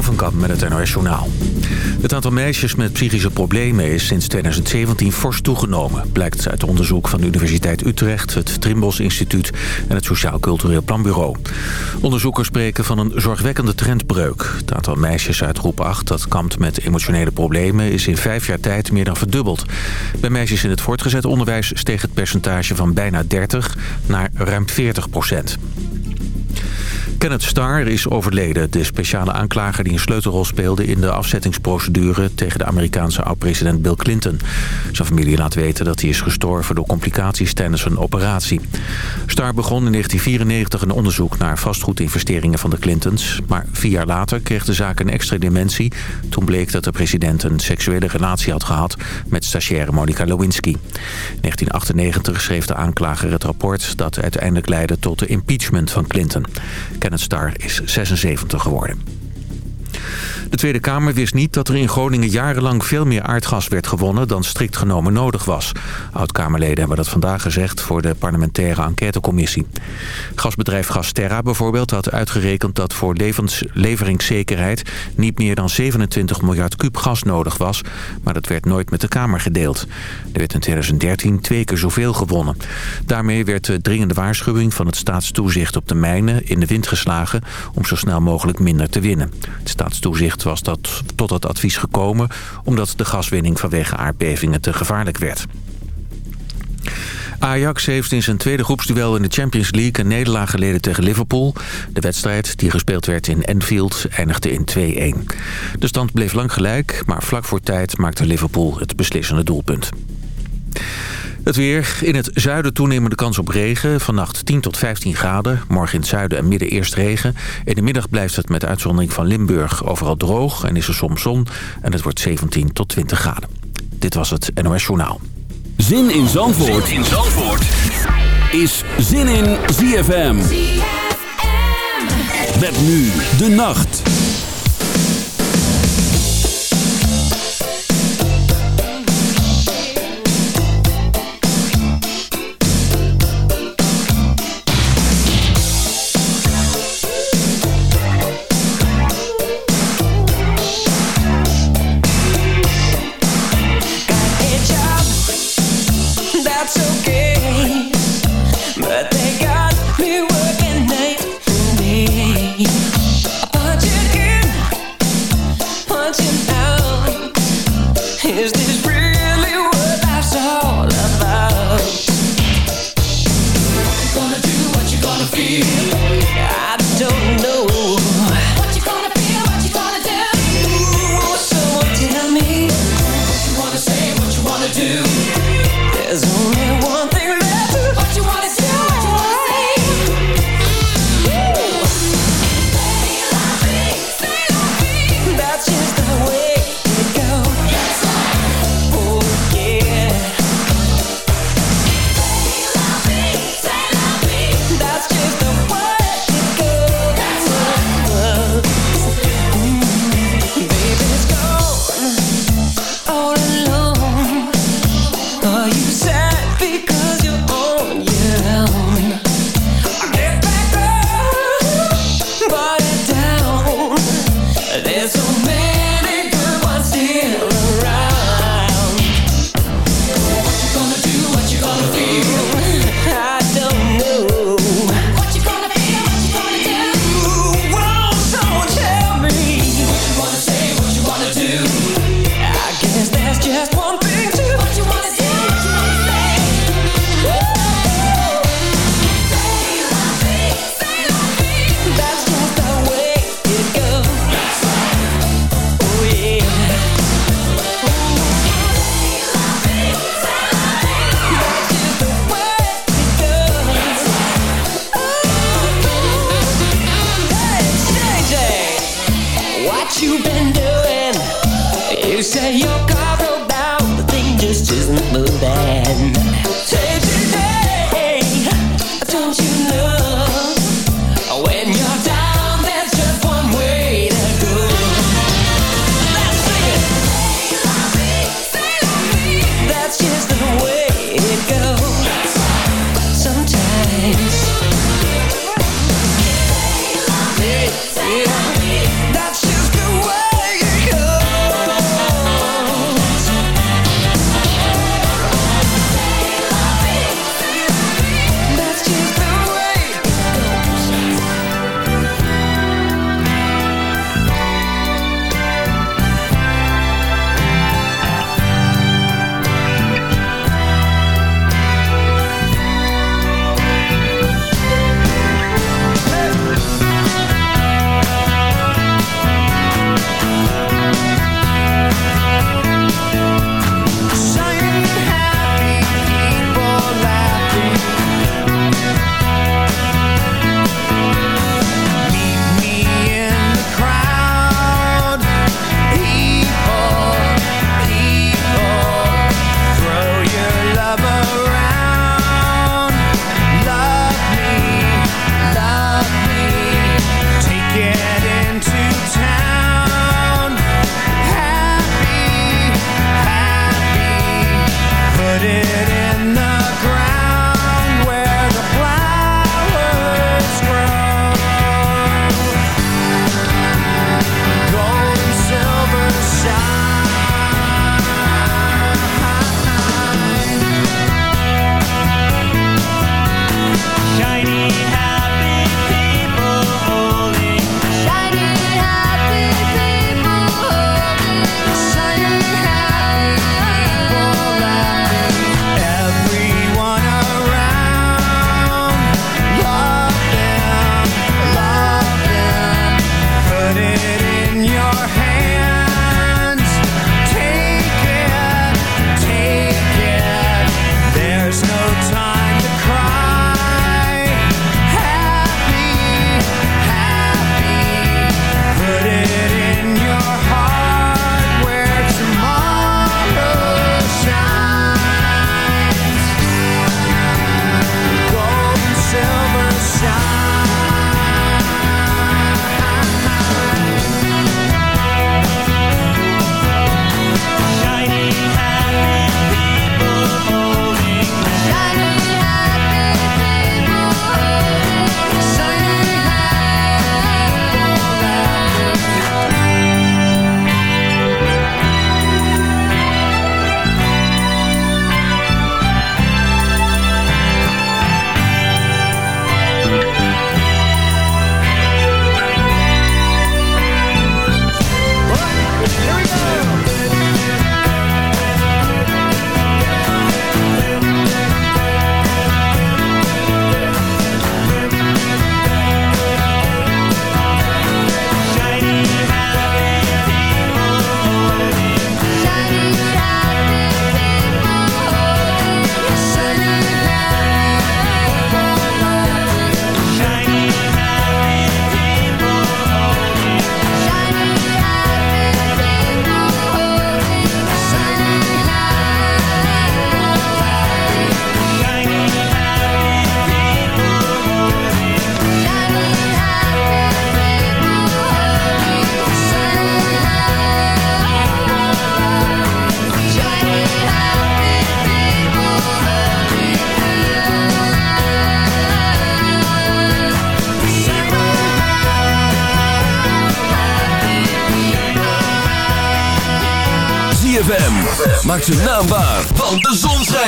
Van met het NOS Journaal. Het aantal meisjes met psychische problemen is sinds 2017 fors toegenomen... blijkt uit onderzoek van de Universiteit Utrecht, het Trimbos Instituut... en het Sociaal Cultureel Planbureau. Onderzoekers spreken van een zorgwekkende trendbreuk. Het aantal meisjes uit groep 8 dat kampt met emotionele problemen... is in vijf jaar tijd meer dan verdubbeld. Bij meisjes in het voortgezet onderwijs steeg het percentage van bijna 30 naar ruim 40 procent. Kenneth Starr is overleden, de speciale aanklager die een sleutelrol speelde in de afzettingsprocedure tegen de Amerikaanse oud-president Bill Clinton. Zijn familie laat weten dat hij is gestorven door complicaties tijdens een operatie. Starr begon in 1994 een onderzoek naar vastgoedinvesteringen van de Clintons, maar vier jaar later kreeg de zaak een extra dimensie. Toen bleek dat de president een seksuele relatie had gehad met stagiaire Monica Lewinsky. In 1998 schreef de aanklager het rapport dat uiteindelijk leidde tot de impeachment van Clinton. Starr is 76 geworden. De Tweede Kamer wist niet dat er in Groningen jarenlang veel meer aardgas werd gewonnen dan strikt genomen nodig was. Oud-Kamerleden hebben dat vandaag gezegd voor de parlementaire enquêtecommissie. Gasbedrijf Gasterra bijvoorbeeld had uitgerekend dat voor leveringszekerheid niet meer dan 27 miljard kuub gas nodig was. Maar dat werd nooit met de Kamer gedeeld. Er werd in 2013 twee keer zoveel gewonnen. Daarmee werd de dringende waarschuwing van het staatstoezicht op de mijnen in de wind geslagen om zo snel mogelijk minder te winnen. Het staatstoezicht was dat tot het advies gekomen... omdat de gaswinning vanwege aardbevingen te gevaarlijk werd. Ajax heeft in zijn tweede groepsduel in de Champions League... een nederlaag geleden tegen Liverpool. De wedstrijd, die gespeeld werd in Enfield, eindigde in 2-1. De stand bleef lang gelijk, maar vlak voor tijd maakte Liverpool het beslissende doelpunt. Het weer. In het zuiden toenemende kans op regen. Vannacht 10 tot 15 graden. Morgen in het zuiden en midden eerst regen. In de middag blijft het met uitzondering van Limburg overal droog. En is er soms zon. En het wordt 17 tot 20 graden. Dit was het NOS Journaal. Zin in Zandvoort, zin in Zandvoort. is Zin in ZFM. ZFM. Met nu de nacht. There's so many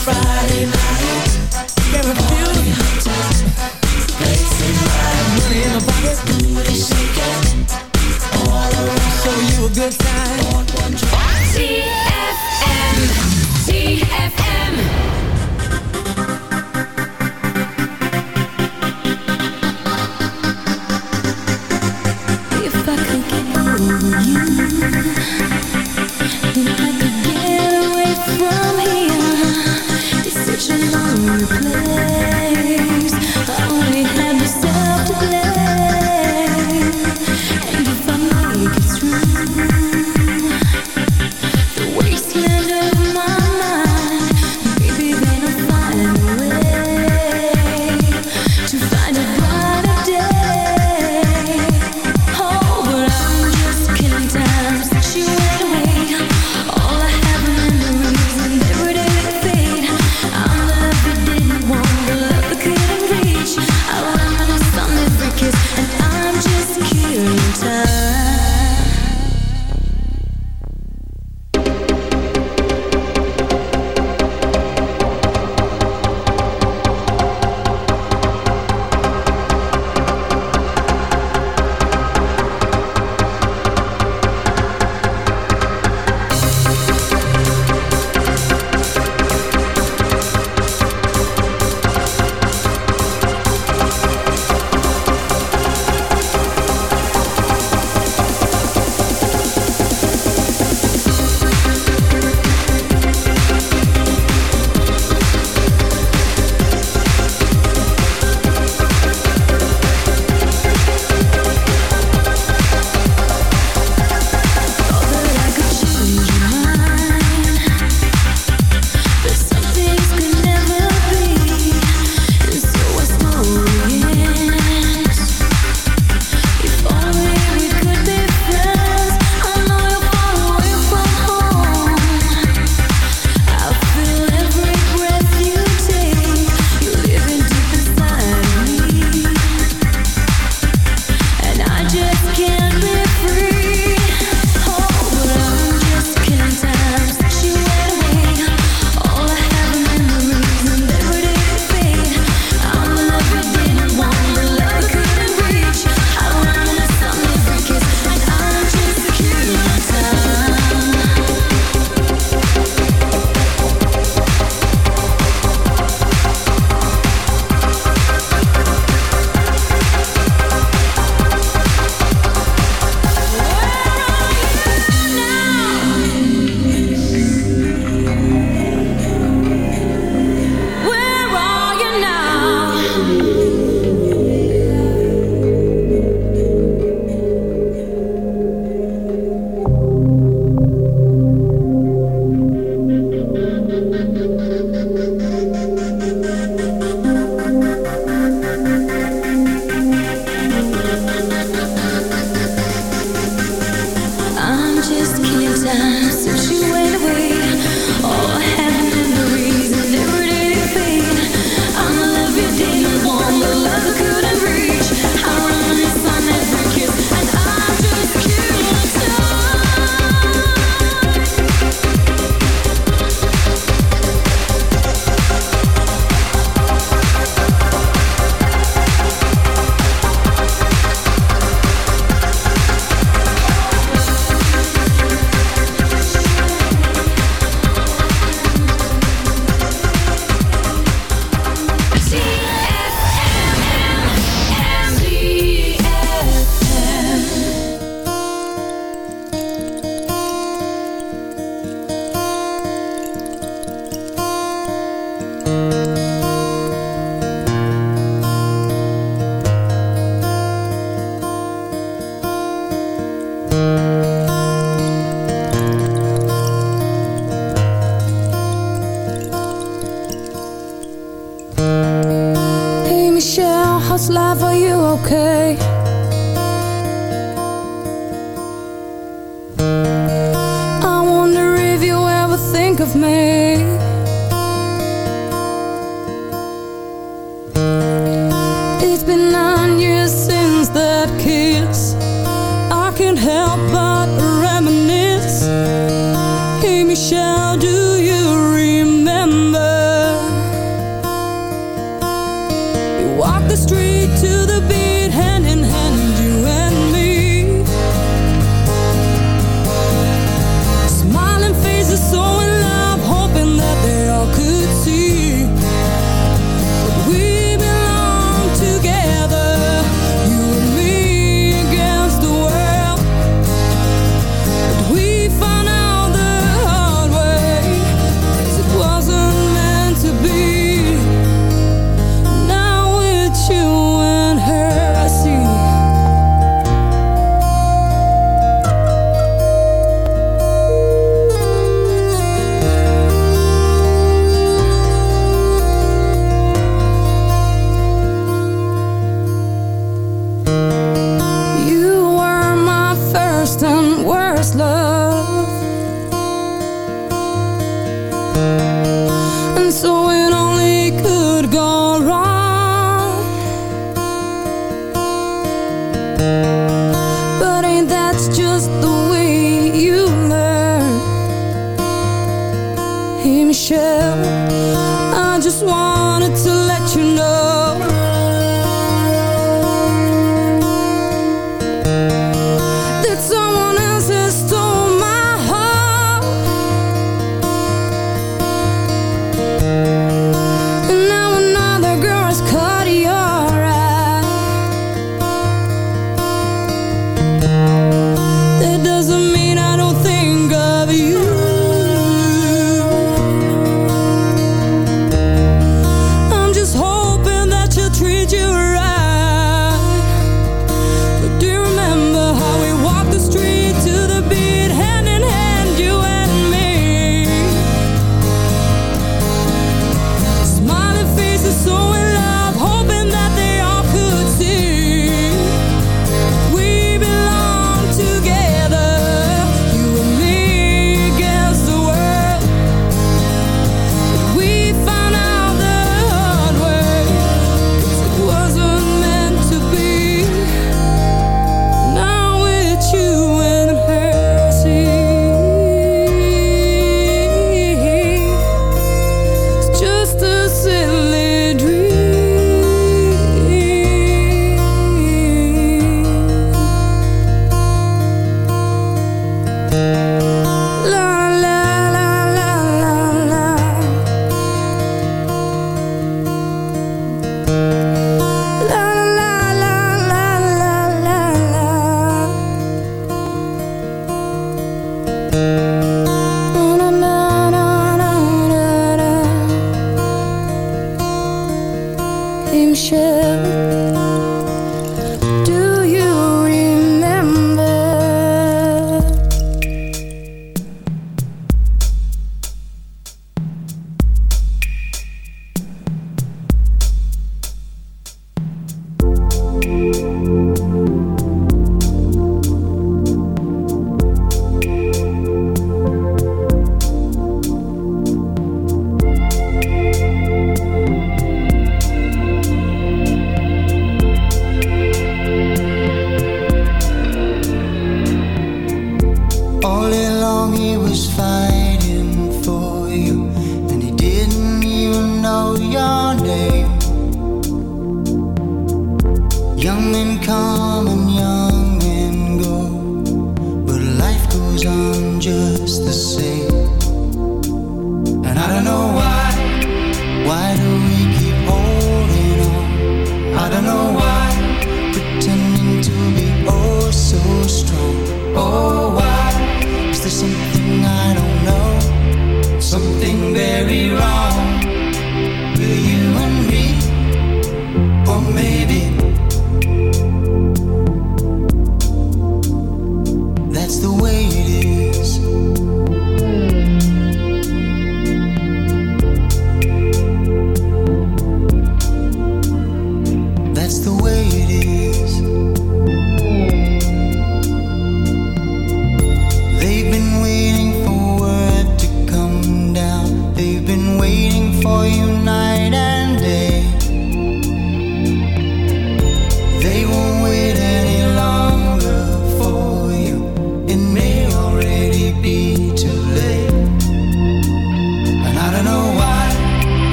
Friday night.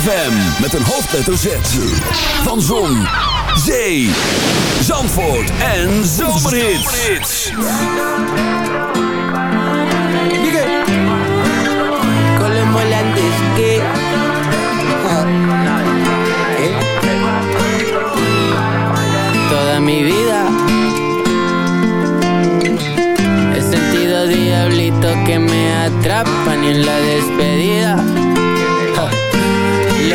FM met een hoofdletter Z. Van Zon, Zee, Zandvoort en Zomerhits. Toda mi vida. He sentido diablito que me atrapa ni en la despedida.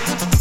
fuck.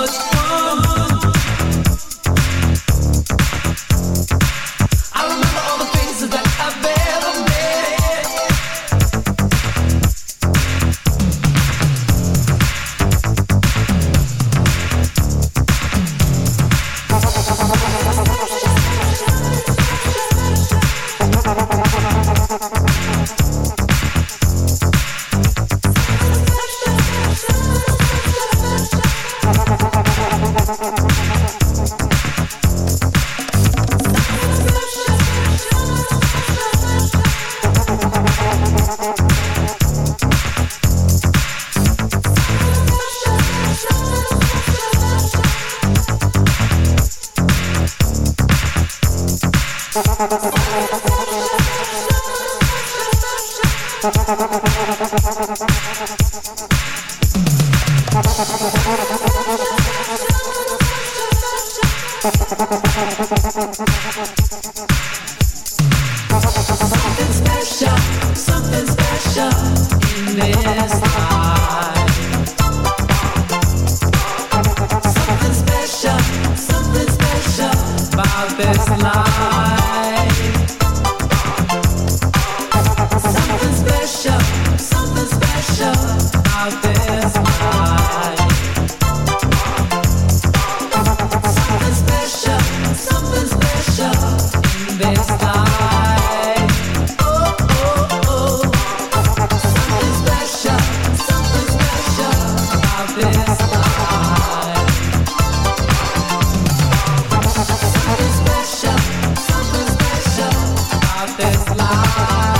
Much alive.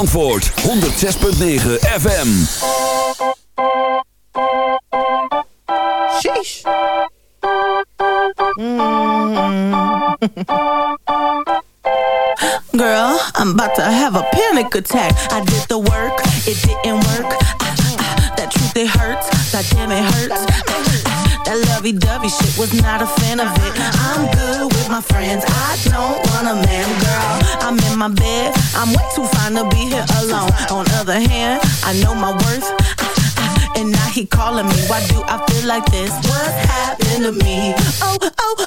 Zandvoort 106.9 FM. Sheesh. Mm. Girl, I'm about to have a panic attack. I did the work, it didn't work. it hurts. God damn, it hurts. That lovey-dovey shit was not a fan of it. I'm good with my friends. I don't want a man, girl. I'm in my bed. I'm way too fine to be here alone. On other hand, I know my worth. And now he calling me. Why do I feel like this? What happened to me? Oh, oh,